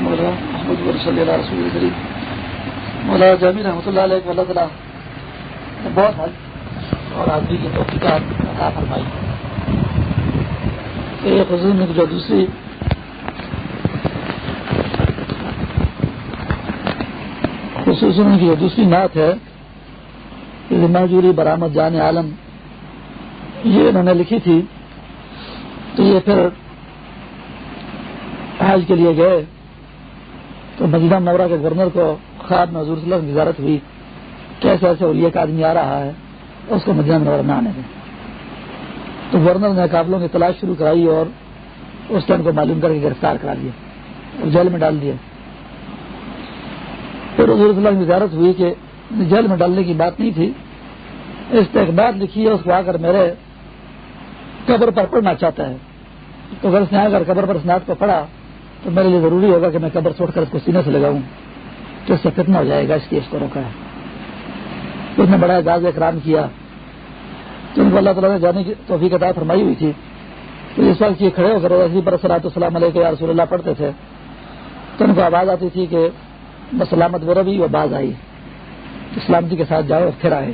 محمد صلی اللہ رسول کریم۔ مولانا جامی رحمۃ اللہ علیہ اللہ تعالیٰ بہت حل اور آدمی کی توفیقات عطا فرمائی۔ ایک حضور نے جو دوسری خصوصاً کی جو دوسری نعت ہے ماجوری برآمد جان عالم، یہ انہوں نے لکھی تھی، تو یہ پھر حج کے لیے گئے۔ تو مدینہ نورا کے گورنر کو خواب میں حضور صلی اللہ وزارت ہوئی کیسے ایسے اور ایک آدمی آ رہا ہے، اس کو مدینہ نورا میں آنے دیں تو گورنر نے قابلوں کی تلاش شروع کرائی اور اس ٹائم کو معلوم کر کے گرفتار کرا دیا اور جیل میں ڈال دیا۔ پھر حضور صلی اللہ کی وزارت ہوئی کہ جیل میں ڈالنے کی بات نہیں تھی۔ اس پہ ایک بات لکھی ہے، اس کو آ کر میرے قبر پر پڑھنا چاہتا ہے۔ تو اگر اس نے آ کر قبر پر اسناد کو پڑھا تو میرے لیے ضروری ہوگا کہ میں قبر چھوڑ کر اس کو سینے سے لگاؤں، تو اس سے کتنا ہو جائے گا، اس لیے اس کو روکا ہے۔ اس نے بڑا اعزاز اکرام کیا۔ تو ان کو اللہ تعالیٰ نے جانے کی توفیق عطا فرمائی ہوئی تھی۔ تو اس وقت یہ کھڑے ہو کر اسی پر صلاحت السلام علیہ یا رسول اللہ پڑھتے تھے۔ تو ان کو آواز آتی تھی کہ سلامت میرا بھی وہ باز آئی۔ اسلامتی کے ساتھ جاؤ اور پھر آئے۔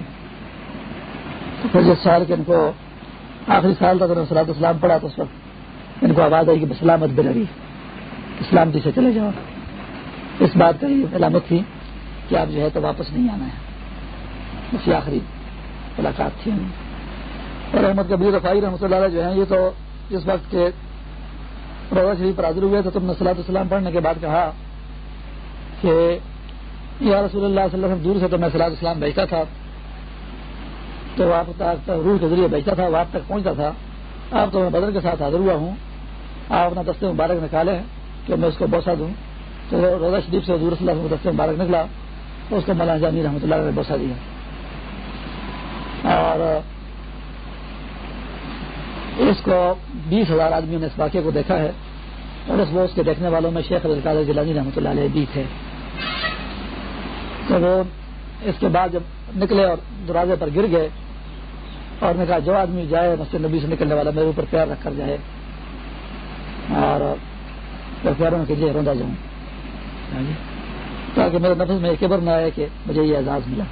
تو پھر جس سال کے ان کو آخری سال تک انہوں نے سلاد اسلام پڑھا تو اس وقت ان کو آواز آئی کہ سلامت بے لگی اسلام جی سے چلے جاؤ۔ اس بات کا یہ علامت تھی کہ آپ جو ہے تو واپس نہیں آنا ہے۔ اس کی آخری ملاقات تھی۔ اور احمد کبیر رفائی رحمۃ اللہ جو ہیں، یہ تو اس وقت کے روزہ شریف پر حاضر ہوئے تو تم نے صلاح السلام پڑھنے کے بعد کہا کہ یا رسول اللہ صلی اللہ علیہ وسلم، دور سے تو میں صلاح اسلام بھیجتا تھا۔ تو آپ تک روح کے ذریعے بھیجتا تھا، وہ آپ تک پہنچتا تھا۔ آپ تو میں بدر کے ساتھ حاضر ہوا ہوں۔ آپ اپنا دستے مبارک نکالے کہ میں اس کو بوسا دوں۔ تو روزہ شریف سے حضور صلی اللہ علیہ دستے مبارک نکلا تو اس کو مولانا جانی رحمۃ اللہ نے بوسا دیا۔ اور اس کو بیس ہزار آدمیوں نے اس واقعے کو دیکھا ہے اور اس وہ اس کے دیکھنے والوں میں شیخ القاد جلانی رحمۃ اللہ علیہ بھی تھے۔ تو وہ اس کے بعد جب نکلے اور دروازے پر گر گئے اور نے کہا، جو آدمی جائے مسجد نبی سے نکلنے والا، میرے اوپر پیار رکھ کر جائے۔ اور پیاروں کے لیے روندا جاؤں۔ ہاں جی۔ تاکہ میرے نفس میں کبر نہ آئے کہ مجھے یہ اعزاز ملا۔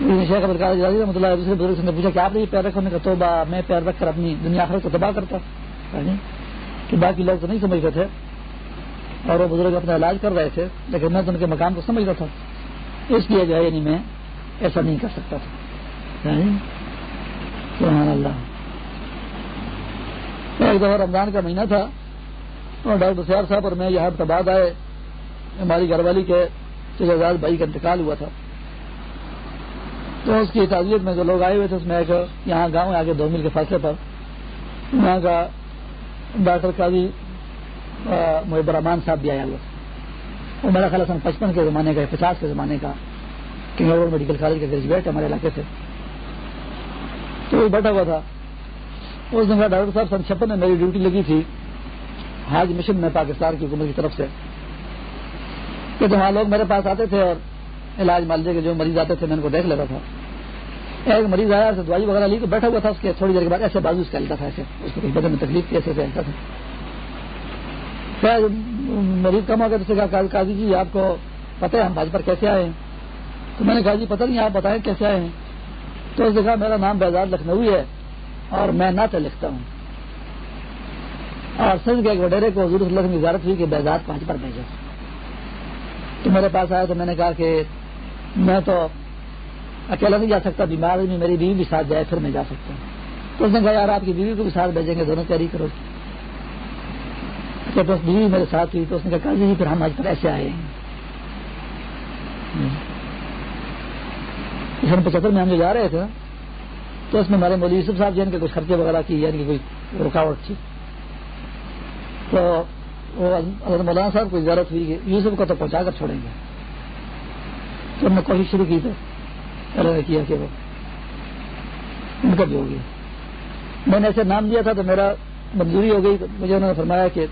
شیخ رحمۃ اللہ دوسرے بزرگ نے پوچھا کہ آپ نے یہ پیر رکھنے کا توبہ، میں پیر رکھ کر اپنی دنیا آخر کو تباہ کرتا۔ ہاں جی۔ کہ باقی لوگ تو نہیں سمجھتے تھے۔ اور وہ بزرگ اپنا علاج کر رہے تھے، لیکن میں تو ان کے مقام کو سمجھتا تھا۔ اس لیے جو ہے یعنی میں ایسا نہیں کر سکتا تھا۔ ہاں جی۔ سبحان اللہ۔ ایک دفعہ رمضان کا مہینہ تھا۔ ڈاکٹر سیار صاحب اور میں یہاں تباد آئے ہماری گھر والی کے شہزاد بھائی کا انتقال ہوا تھا۔ تو اس کی تعزیت میں جو لوگ آئے ہوئے تھے، اس میں ایک یہاں گاؤں ہے، آگے دو میل کے فاصلے پر۔ وہاں کا ڈاکٹر قاضی محب الرحمان صاحب بھی آیا ہوا تھا۔ وہ میرا خیال سن پچپن کے زمانے کا، پچاس کے زمانے کا۔ کنگ میڈیکل کالج کا گریجویٹ ہمارے علاقے سے۔ تو وہ بیٹھا ہوا تھا۔ اس دن کا ڈاکٹر صاحب، سن چھپن میں میری ڈیوٹی لگی تھی۔ حاج مشن میں پاکستان کی حکومت کی طرف سے کہ وہاں لوگ میرے پاس آتے تھے اور علاج مالجے کے جو مریض آتے تھے، میں ان کو دیکھ لیتا تھا۔ ایک مریض آیا اسے دوائی وغیرہ لی تو بیٹھا ہوا تھا، اس کے تھوڑی دیر کے بعد ایسے بازو کا لیتا تھا، ایسے اس کو بدن میں تکلیف کی ایسے ہلتا تھا۔ خیر مریض کم ہو گیا تو کہا قاضی جی آپ کو پتہ ہے ہم بھاج پر کیسے آئے ہیں؟ تو میں نے کہا جی پتہ نہیں، آپ بتائیں کیسے آئے ہیں؟ تو اس نے کہا، میرا نام بیزاد لکھنؤ ہے اور میں نعتیں لکھتا ہوں۔ اور سنج کے ایک وڈیرے کو حضور صلی اللہ علیہ وسلم کی اجازت ہوئی کہ بیزاد پانچ پر بھیجا تو میرے پاس آیا تو میں نے کہا کہ میں تو اکیلا نہیں جا سکتا، بیمار میں میری بیوی بھی ساتھ جائے، پھر میں جا سکتا ہوں۔ تو اس نے کہا، یار، آپ کی بیوی کو بھی ساتھ بھیجیں گے، دونوں تیاری کرو۔ کہ بس بیوی میرے ساتھ ہوئی، تو اس نے کہا جی پھر ہم آج پر ایسے آئے ہیں۔ سن پچہتر میں ہم جو جا رہے تھے تو اس میں ہمارے مولوی یوسف صاحب جی، جن کے کچھ خرچے وغیرہ کی یعنی کہ کوئی رکاوٹ تھی۔ تو وہ اگر مولانا صاحب کو اجازت ہوئی کہ یوسف کو تو پہنچا کر چھوڑیں گے۔ تو ہم نے کوشش شروع کی تو کیا کہ وہ ان کا بھی ہو گیا میں نے ایسے نام دیا تھا تو میرا منظوری ہو گئی۔ تو مجھے انہوں نے فرمایا کہ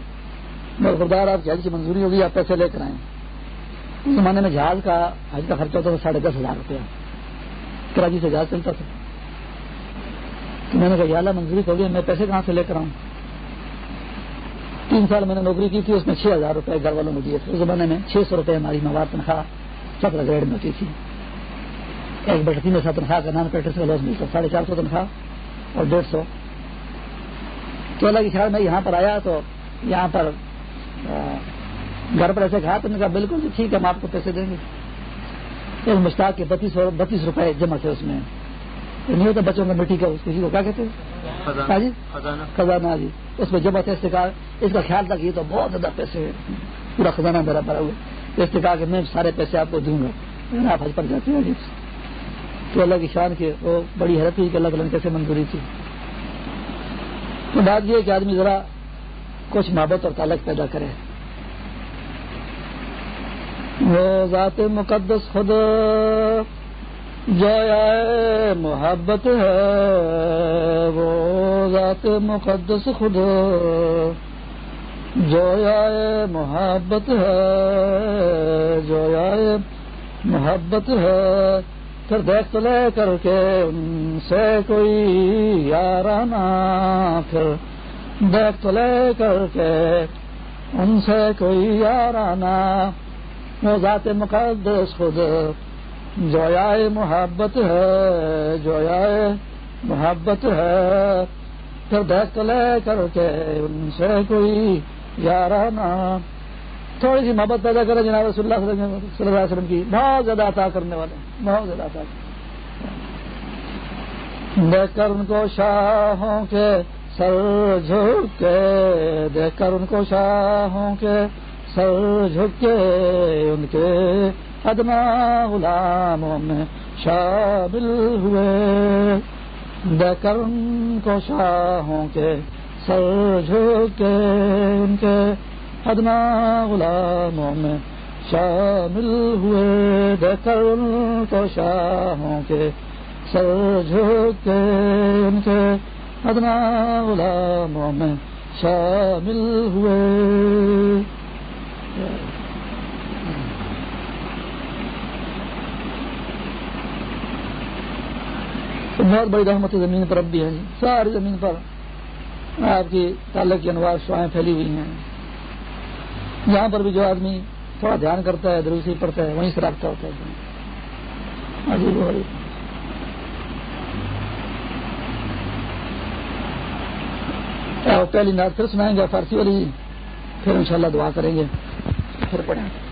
خردار آپ کی حج کی منظوری ہو گئی آپ پیسے لے کر آئیں۔ اس زمانے میں جہاز کا حج کا خرچہ ہوتا تھا ساڑھے دس ہزار روپیہ۔ کراچی سے جہاز چلتا تھا۔ تو میں نے کہا اللہ منظوری ہو گئی، میں پیسے کہاں سے لے کر آؤں؟ تین سال میں نے نوکری کی تھی اس میں چھ ہزار روپے گھر والوں نے دیے تھے۔ اس زمانے میں چھ سو روپے ہماری مواد تنخواہ چکر گریڈ میں ہوتی تھی۔ ایک بٹتی میں تنخواہ کا نان پیٹرس کا لوس ملتا ساڑھے چار سو تنخواہ اور ڈیڑھ سو۔ تو اللہ کے خیال میں یہاں پر آیا تو یہاں پر گھر پر ایسے کھا تو نے کہا بالکل ٹھیک ہے ہم آپ کو پیسے دیں گے۔ ایک مشتاق کے بتیس بتیس روپے جمع تھے اس میں۔ نہیں ہوتا بچوں کا مٹی کا کسی کو کیا کہتے ہیں؟ جی؟ خزانہ۔ جی۔ اس میں جمع تھے استقار اس کا خیال تھا کہ یہ تو بہت زیادہ پیسے پورا خزانہ میرا بھرا ہوا اس نے کہا کہ میں سارے پیسے آپ کو دوں گا۔ آپ حج پر جاتے ہیں جی۔ تو اللہ کی شان کے وہ بڑی حیرت ہوئی کہ اللہ تعالیٰ کیسے منظوری تھی تو بات یہ کہ آدمی ذرا کچھ محبت اور تعلق پیدا کرے۔ وہ ذات مقدس خود جو محبت ہے۔ وہ ذات مقدس خود جو محبت ہے جو محبت ہے۔ پھر دیکھ لے کر کے ان سے کوئی یارانہ پھر دیکھ لے کر کے ان سے کوئی یارانہ وہ ذات مقدس خود جویا محبت ہے جویا محبت ہے۔ پھر دیکھ لے کر کے ان سے کوئی یارانہ تھوڑی سی محبت پیدا کرے جناب صلی اللہ علیہ وسلم کی، بہت زیادہ عطا کرنے والے، بہت زیادہ عطا دیکھ کر ان کو شاہوں کے سر جھک کے دیکھ کر ان کو شاہوں کے سر جھک کے، ان کے ادنا غلاموں میں شامل ہوئے۔ دیکھ کر ان کو شاہوں کے سر جھک کے ان کے ادنا غلاموں میں شامل ہوئے دیکھ کر ان کو شاہوں کے سر جھک کے ان کے ادنا غلاموں میں شامل ہوئے۔ بہت بڑی رحمت زمین پر اب بھی ہے، ساری زمین پر۔ آپ کی تعلق کی انوار شوائیں پھیلی ہوئی ہیں۔ یہاں پر بھی جو آدمی تھوڑا دھیان کرتا ہے، دروسی پڑتا ہے، وہیں سے رابطہ ہوتا ہے۔ پہلی نات پھر سنائیں گے فارسی والی پھر انشاءاللہ دعا کریں گے۔ پھر پڑھیں۔ گے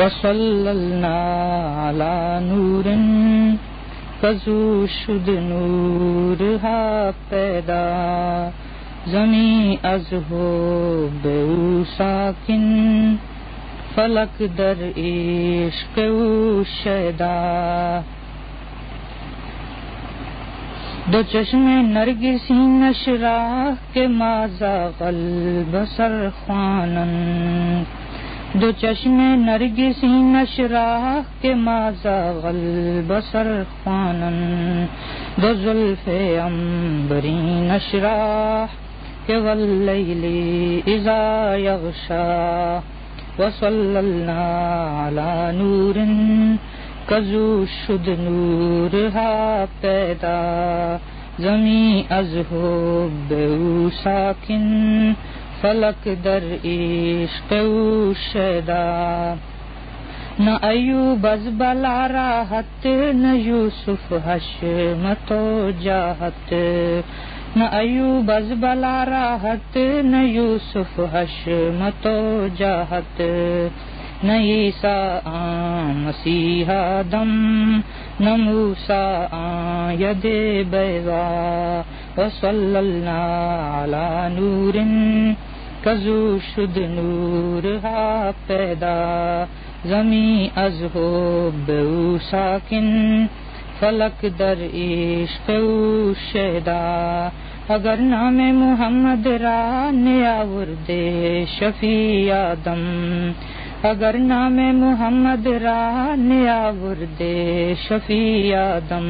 وصلنا على نور کزو شد نور ہا پیدا زمیں از ہو بے ساکن فلک در عشق او شیدا. دو چشم نرگسی نشراہ کے مازا قلب سر خوانن دو چشم نرگس نرگسی نشراہ کے مازا بسر خوانن دو زلف امبری نشراہ کے واللیلی اذا یغشا وصل اللہ علی نور کزو شد نور ہا پیدا، زمین از ہو بے ساکن فلک در عشق او شدا نہ ایو بز بلا راحت نہ یوسف حشمت و جاہت. نہ ایو بز بلا راحت نہ یوسف حشمت و جاہت. نہ عیسا مسیحا دم نہ موسا ید بیوا وصل اللہ علی نور کزو شد نور ہا پیدا زمیں از ہو بو ساکن، فلک در عشق او شہدا اگر نام محمد را نیاور دے شفیع آدم اگر نام محمد را نیا ورد شفیع آدم،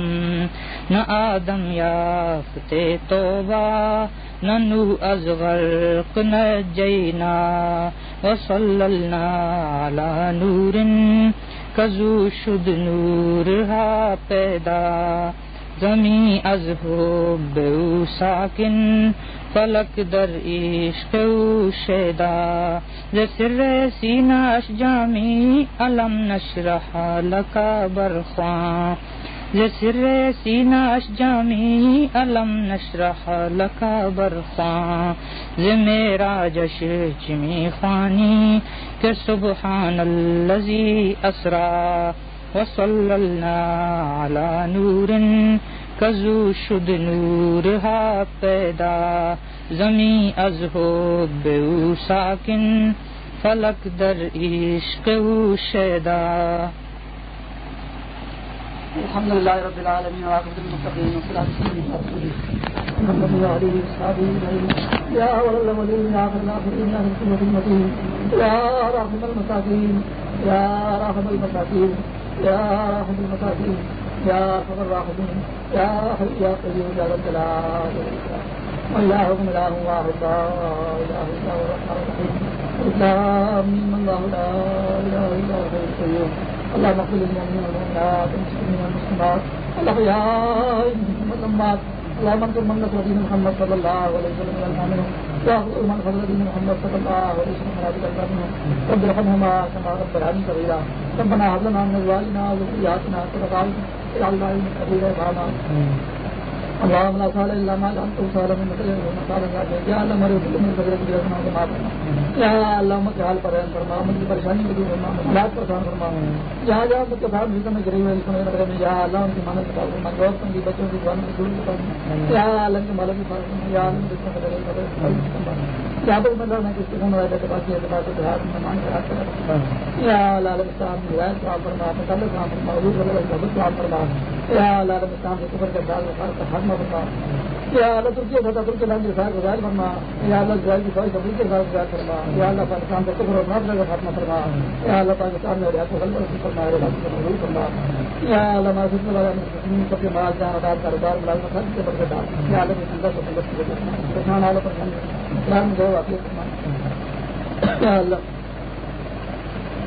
نہ آدم یافتے توبہ، نہ نو از غرق، نہ جینا وصللنا علی نور، کزو شد نور ہا پیدا۔ زمین از ہو بے ساکن، فلک در عشق او شیدا. سر سینہ اشجامی علم نشرح لکا برخوان سر سینہ اشجامی علم نشرح لکا برخوان میرا جش چمی خوانی، کہ سبحان اللذی اسرا. وصللنا علی نور کزو شد نور ہا پیدا زمیں از ہو بے ساکن، فلک در عشق شیدا۔ الحمد لله رب العالمين وعاقبة المتقين والصلاة والسلام على يا أول الأولين يا آخر الآخرين يا المتين يا راحم المساكين يا راحم المساكين يا راحم المساكين، يا خبر الراحمين يا حي يا قيوم يا ذا الجلال واللهم اله لا اله الا هو الرحمن الرحيم. الاسلام الله لا اله الا هو الحي القيوم. اللهم اغفر للمؤمنين والمؤمنات والمسلمين والمسلمات. الاحياء منهم والاموات اللهم انصر من نصر دين محمد صلى الله عليه وسلم من المؤمنين واغفر من محمد صلى الله عليه وسلم رب ارحمهما كما ربياني صغيرا. ربنا هب لنا من ازواجنا وذرياتنا قرة اعين واجعلنا للمتقين اماما اللهم لا سهل الا ما جعلته سهلا من مثل المسال يا الله مريض من فضل بجرنا وما یا اللہ مت حال پر فرما من کی پریشانی کو دور فرما مشکلات پر کام فرما جہاں جہاں مت کے ساتھ ملتا میں غریب ہے سنے لگے میں یا اللہ ان کی مانت کا فرما جو کی بچوں کی جان کی دور فرما یا اللہ کے مالک کی فرما یا اللہ جس میں بدلے بدلے یا تو میں نہ کس کو نہ ہے بات یہ بات ہے میں مان کر یا اللہ علیہ السلام کی فرما تعلق کا فرما، حضور صلی اللہ علیہ فرما۔ یا اللہ علیہ السلام کے کفر کے بعد کا ختم فرما یا اللہ ترکی تھا ترکی نام کے ساتھ گزار فرما۔ یا اللہ اسرائیل کی فوج تبلیغ کے ساتھ گزار فرما۔ یا اللہ پاکستان کا کفر اور نافذ کا خاتمہ فرما۔ یا اللہ پاکستان میں ریاست حل پر فرما یا اللہ کو فرما۔ یا اللہ ماسد میں سب کے مال، جان کاروبار، ملازمت کے برکت دار۔ یا اللہ کے زندہ سے سنگت کی وجہ پر اسلام جو واقعی اللہ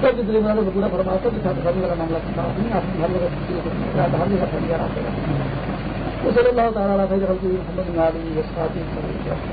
سب کی دلی والوں کو پورا فرما سب ساتھ بھرنے والا معاملہ کرنا اپنی آپ کی ہر جگہ دھارنے کا فریار آپ وصلى الله تعالى على خير خلقه محمد بن علي واصحابه وسلم